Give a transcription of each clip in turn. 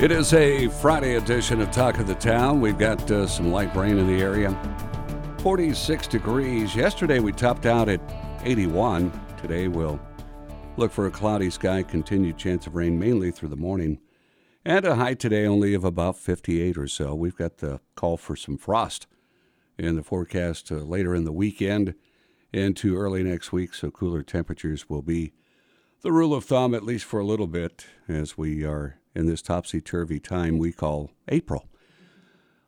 It is a Friday edition of Talk of the Town. We've got uh, some light rain in the area. 46 degrees. Yesterday we topped out at 81. Today we'll look for a cloudy sky, continued chance of rain mainly through the morning, and a high today only of about 58 or so. We've got the call for some frost in the forecast uh, later in the weekend into early next week, so cooler temperatures will be the rule of thumb, at least for a little bit, as we are in this topsy turvy time we call April.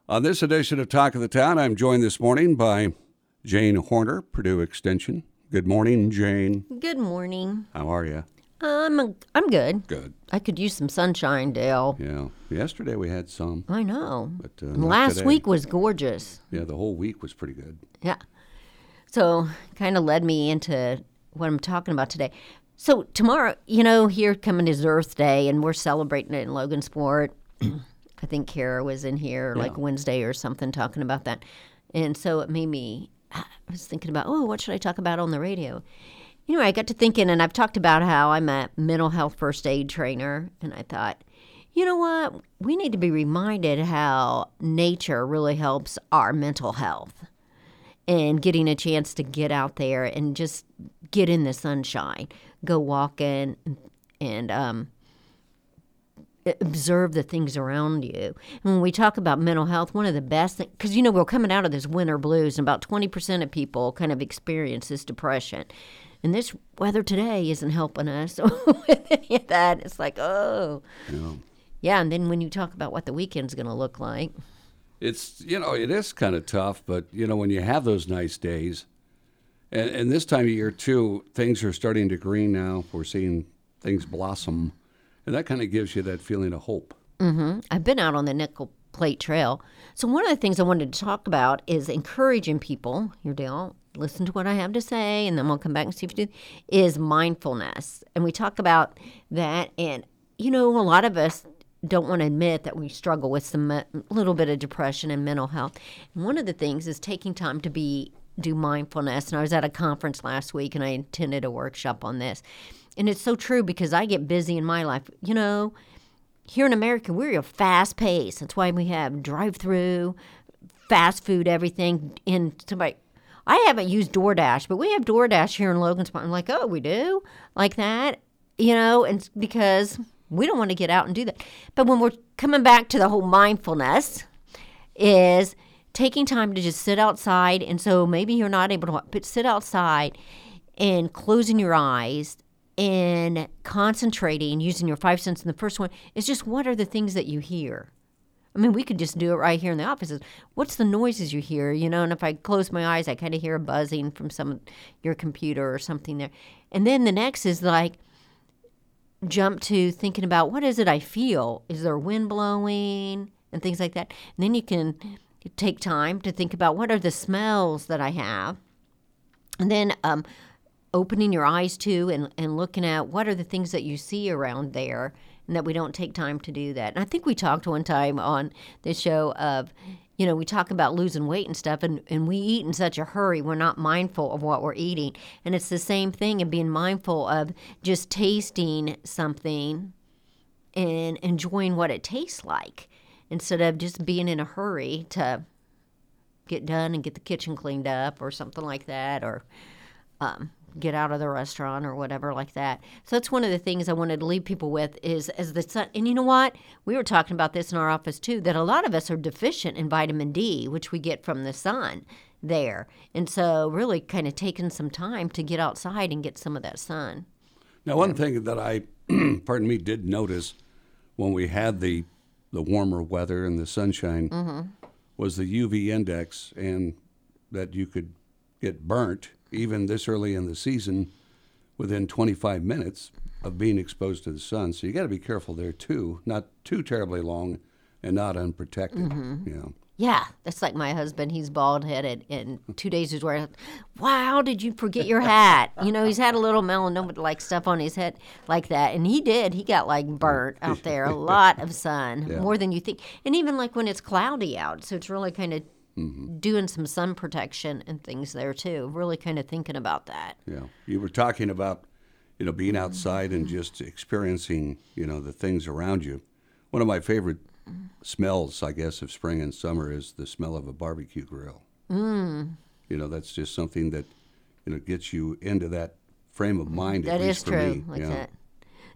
On this edition of Talk of the Town, I'm joined this morning by Jane Horner, Purdue Extension. Good morning, Jane. Good morning. How are you? Um, I'm good. Good. I could use some sunshine, Dale. Yeah. Yesterday we had some. I know. But, uh, last today. week was gorgeous. Yeah, the whole week was pretty good. Yeah. So, kind of led me into what I'm talking about today. So, tomorrow, you know, here coming is Earth Day, and we're celebrating it in Logansport. I think Kara was in here like Wednesday or something talking about that. And so it made me, I was thinking about, oh, what should I talk about on the radio? Anyway, I got to thinking, and I've talked about how I'm a mental health first aid trainer, and I thought, you know what? We need to be reminded how nature really helps our mental health and getting a chance to get out there and just get in the sunshine, go walking, and um, observe the things around you. And when we talk about mental health, one of the best things, because you know, we're coming out of this winter blues, and about 20% of people kind of experience this depression. And this weather today isn't helping us with any of that. It's like, oh. Yeah. Yeah, and then when you talk about what the weekend's going to look like, It's you know it is kind of tough, but you know when you have those nice days, and, and this time of year too, things are starting to green now. We're seeing things blossom, and that kind of gives you that feeling of hope. Mm-hmm. I've been out on the Nickel Plate Trail. So one of the things I wanted to talk about is encouraging people. Your Dale, listen to what I have to say, and then we'll come back and see if you do. Is mindfulness, and we talk about that. And you know, a lot of us don't want to admit that we struggle with some a little bit of depression and mental health. And one of the things is taking time to be do mindfulness. And I was at a conference last week, and I attended a workshop on this. And it's so true because I get busy in my life. You know, here in America, we're a fast pace. That's why we have drive through, fast food, everything. And somebody, I haven't used DoorDash, but we have DoorDash here in Logansport. I'm like, oh, we do? Like that? You know, and because we don't want to get out and do that. But when we're coming back to the whole mindfulness, is taking time to just sit outside. And so maybe you're not able to, but sit outside and closing your eyes and concentrating using your five senses. And the first one is just what are the things that you hear? I mean, we could just do it right here in the offices. What's the noises you hear? You know, and if I close my eyes, I kind of hear a buzzing from some your computer or something there. And then the next is like jump to thinking about what is it I feel? Is there wind blowing and things like that? And then you can take time to think about what are the smells that I have. And then um, opening your eyes to and, and looking at what are the things that you see around there and that we don't take time to do that. And I think we talked one time on the show of, you know, we talk about losing weight and stuff, and, and we eat in such a hurry, we're not mindful of what we're eating. And it's the same thing of being mindful of just tasting something and enjoying what it tastes like instead of just being in a hurry to get done and get the kitchen cleaned up or something like that or um, get out of the restaurant or whatever like that. So that's one of the things I wanted to leave people with is as the sun. And you know what? We were talking about this in our office too. That a lot of us are deficient in vitamin D, which we get from the sun there, and so really kind of taking some time to get outside and get some of that sun. Now, one thing that I, pardon me, did notice when we had the the warmer weather and the sunshine mm-hmm. was the UV index, and that you could get burnt even this early in the season within 25 minutes of being exposed to the sun. So you got to be careful there too. Not too terribly long and not unprotected. Mm-hmm. You know. Yeah, that's like my husband. He's bald headed, and two days he's wearing. Wow, did you forget your hat? You know, he's had a little melanoma like stuff on his head like that, and he did. He got like burnt out there. A lot of sun, Yeah. more than you think, and even like when it's cloudy out, so it's really kind of Mm-hmm. doing some sun protection and things there too. Really kind of thinking about that. Yeah. You were talking about, you know, being outside and just experiencing, you know, the things around you. One of my favorite smells, I guess, of spring and summer is the smell of a barbecue grill. Mm. You know, that's just something that, you know, gets you into that frame of mind. at That is true, me. like yeah. that.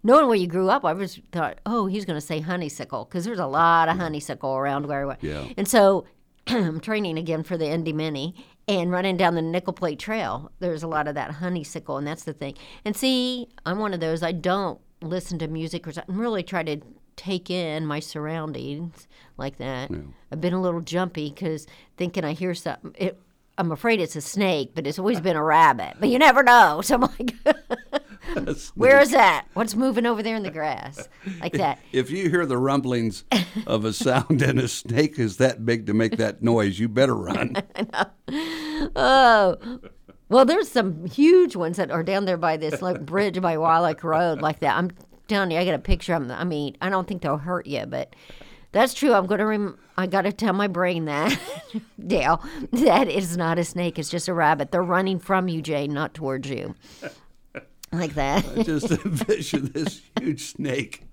Knowing where you grew up, I was thought, oh, he's going to say honeysuckle because there's a lot of honeysuckle around where I went. Yeah. And so training again for the Indy Mini and running down the Nickel Plate Trail. There's a lot of that honeysuckle, and that's the thing. And see, I'm one of those. I don't listen to music or something. Really try to take in my surroundings like that. I've been a little jumpy because thinking I hear something. It, I'm afraid it's a snake, but it's always been a rabbit. But you never know. So I'm like, where is that? What's moving over there in the grass? Like that. If you hear the rumblings of a sound and a snake is that big to make that noise, you better run. Oh, well, there's some huge ones that are down there by this like bridge by Wildlife Road, like that. I'm telling you, I got a picture of them. I mean, I don't think they'll hurt you, but that's true. I'm gonna. Rem- I got to tell my brain that, Dale, that is not a snake. It's just a rabbit. They're running from you, Jane, not towards you. Like that. just envision this huge snake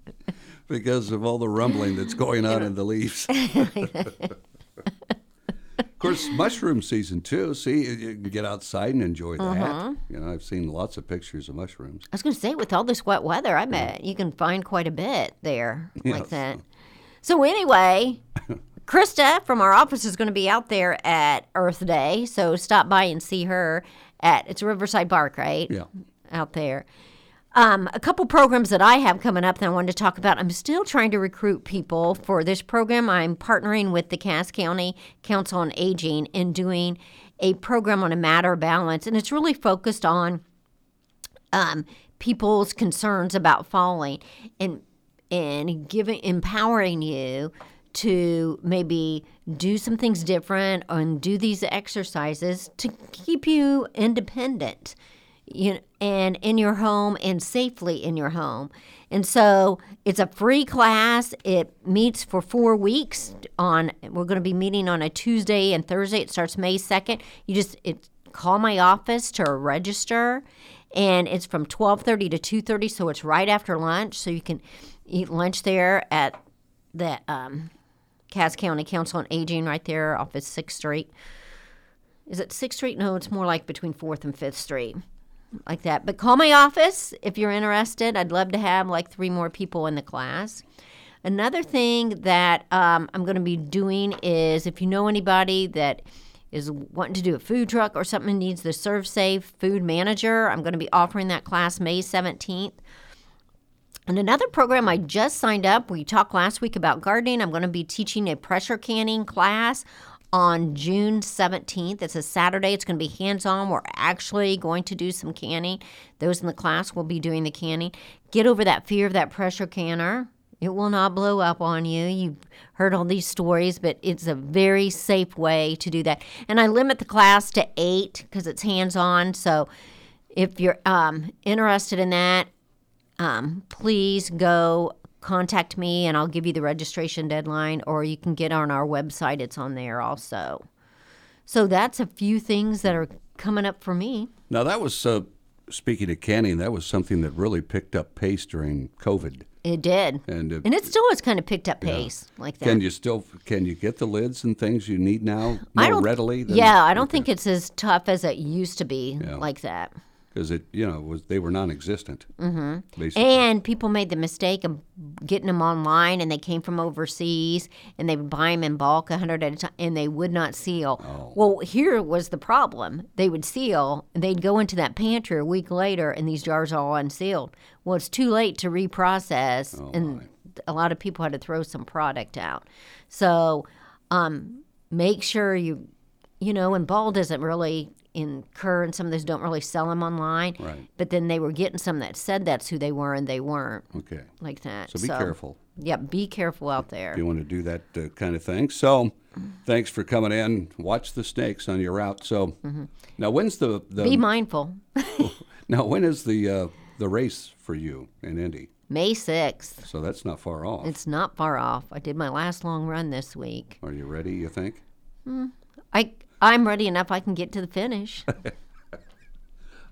because of all the rumbling that's going on in the leaves. of course, mushroom season too. See, you can get outside and enjoy that. Uh-huh. You know, I've seen lots of pictures of mushrooms. I was going to say, with all this wet weather, I bet you can find quite a bit there like Yes. that. So, anyway, Krista from our office is going to be out there at Earth Day. So, stop by and see her at it's Riverside Park, right? Yeah. Out there. Um, a couple programs that I have coming up that I wanted to talk about. I'm still trying to recruit people for this program. I'm partnering with the Cass County Council on Aging in doing a program on a matter of balance, and it's really focused on um, people's concerns about falling and and giving empowering you to maybe do some things different and do these exercises to keep you independent you know, and in your home and safely in your home. And so it's a free class. It meets for four weeks on we're going to be meeting on a Tuesday and Thursday. It starts May 2nd. You just it call my office to register and it's from 12:30 to 2:30 so it's right after lunch so you can eat lunch there at the um, Cass County Council on Aging right there off of 6th Street. Is it 6th Street? No, it's more like between 4th and 5th Street. Like that. But call my office if you're interested. I'd love to have like three more people in the class. Another thing that um, I'm going to be doing is if you know anybody that is wanting to do a food truck or something needs the ServSafe food manager, I'm going to be offering that class May 17th. And another program I just signed up, we talked last week about gardening. I'm going to be teaching a pressure canning class on June 17th. It's a Saturday. It's going to be hands on. We're actually going to do some canning. Those in the class will be doing the canning. Get over that fear of that pressure canner. It will not blow up on you. You've heard all these stories, but it's a very safe way to do that. And I limit the class to eight because it's hands on. So if you're um, interested in that, um, please go contact me and I'll give you the registration deadline, or you can get on our website. It's on there also. So that's a few things that are coming up for me. Now that was uh, speaking of canning. That was something that really picked up pace during COVID. It did. And, uh, and it still has kind of picked up pace like that. Can you still can you get the lids and things you need now more I don't, readily? Than, yeah, I don't think it's as tough as it used to be Yeah. like that. Because it you know was they were non-existent. Mm-hmm. Basically, And people made the mistake of getting them online, and they came from overseas, and they would buy them in bulk, a hundred at a time, and they would not seal. Oh. Well, here was the problem: they would seal, and they'd go into that pantry a week later, and these jars are all unsealed. Well, it's too late to reprocess, Oh, and a lot of people had to throw some product out. So, um, make sure you, you know, and Ball doesn't really incur, and some of those don't really sell them online. Right. But then they were getting some that said that's who they were, and they weren't okay. like that. So be careful. Yeah, be careful out there. if you want to do that uh, kind of thing. So, thanks for coming in. Watch the snakes on your route. So, now when's the, the Mm-hmm. Be mindful. now when is the uh, the race for you in Indy? May 6th. So that's not far off. It's not far off. I did my last long run this week. Are you ready? You think? I I'm ready enough. I can get to the finish.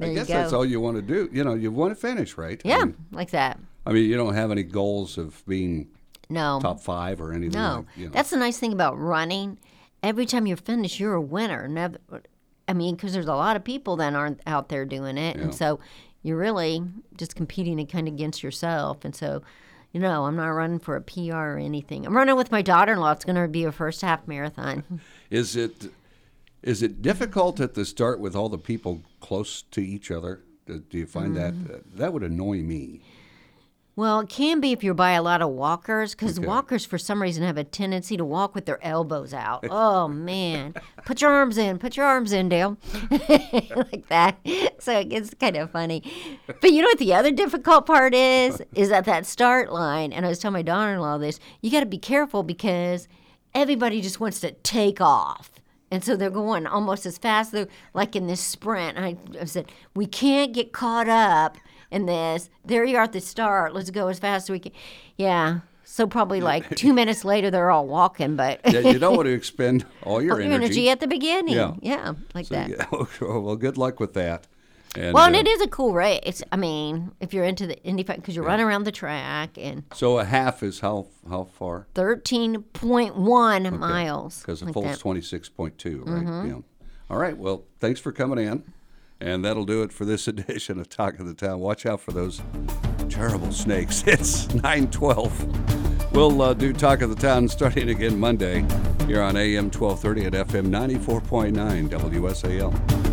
I guess that's all you want to do. You know, you want to finish, right? I yeah, mean, like that. I mean, you don't have any goals of being No, top five or anything. no. like, you know. That's the nice thing about running. Every time you're finished, you're a winner. Never, I mean, because there's a lot of people that aren't out there doing it, Yeah. and so you're really just competing kind of against yourself. And so, you know, I'm not running for a PR or anything. I'm running with my daughter-in-law. It's going to be her first half marathon. Is it is it difficult at the start with all the people close to each other? Do do you find Mm. that uh, that would annoy me? Well, it can be if you're by a lot of walkers, because Okay. walkers, for some reason, have a tendency to walk with their elbows out. Oh, man. Put your arms in. Put your arms in, Dale. like that. So it gets kind of funny. But you know what the other difficult part is? Is at that start line, and I was telling my daughter in law this, you got to be careful because everybody just wants to take off. And so they're going almost as fast, they're like in this sprint. I, I said, we can't get caught up in this. There you are at the start. Let's go as fast as we can. Yeah. So probably like two minutes later, they're all walking, but Yeah, you don't want to expend all your your energy. energy. at the beginning. Yeah. Yeah, like So, that. yeah, well, good luck with that. And, Well, and uh, it is a cool race. I mean, if you're into the Indy because you run around the track and So a half is how how far? 13.1 miles. Because a like full's that. twenty six point two, right? Mm-hmm. Yeah. All right. Well, thanks for coming in, and that'll do it for this edition of Talk of the Town. Watch out for those terrible snakes. It's nine twelve. We'll uh, do Talk of the Town starting again Monday here on AM twelve thirty at FM ninety four point nine WSAL.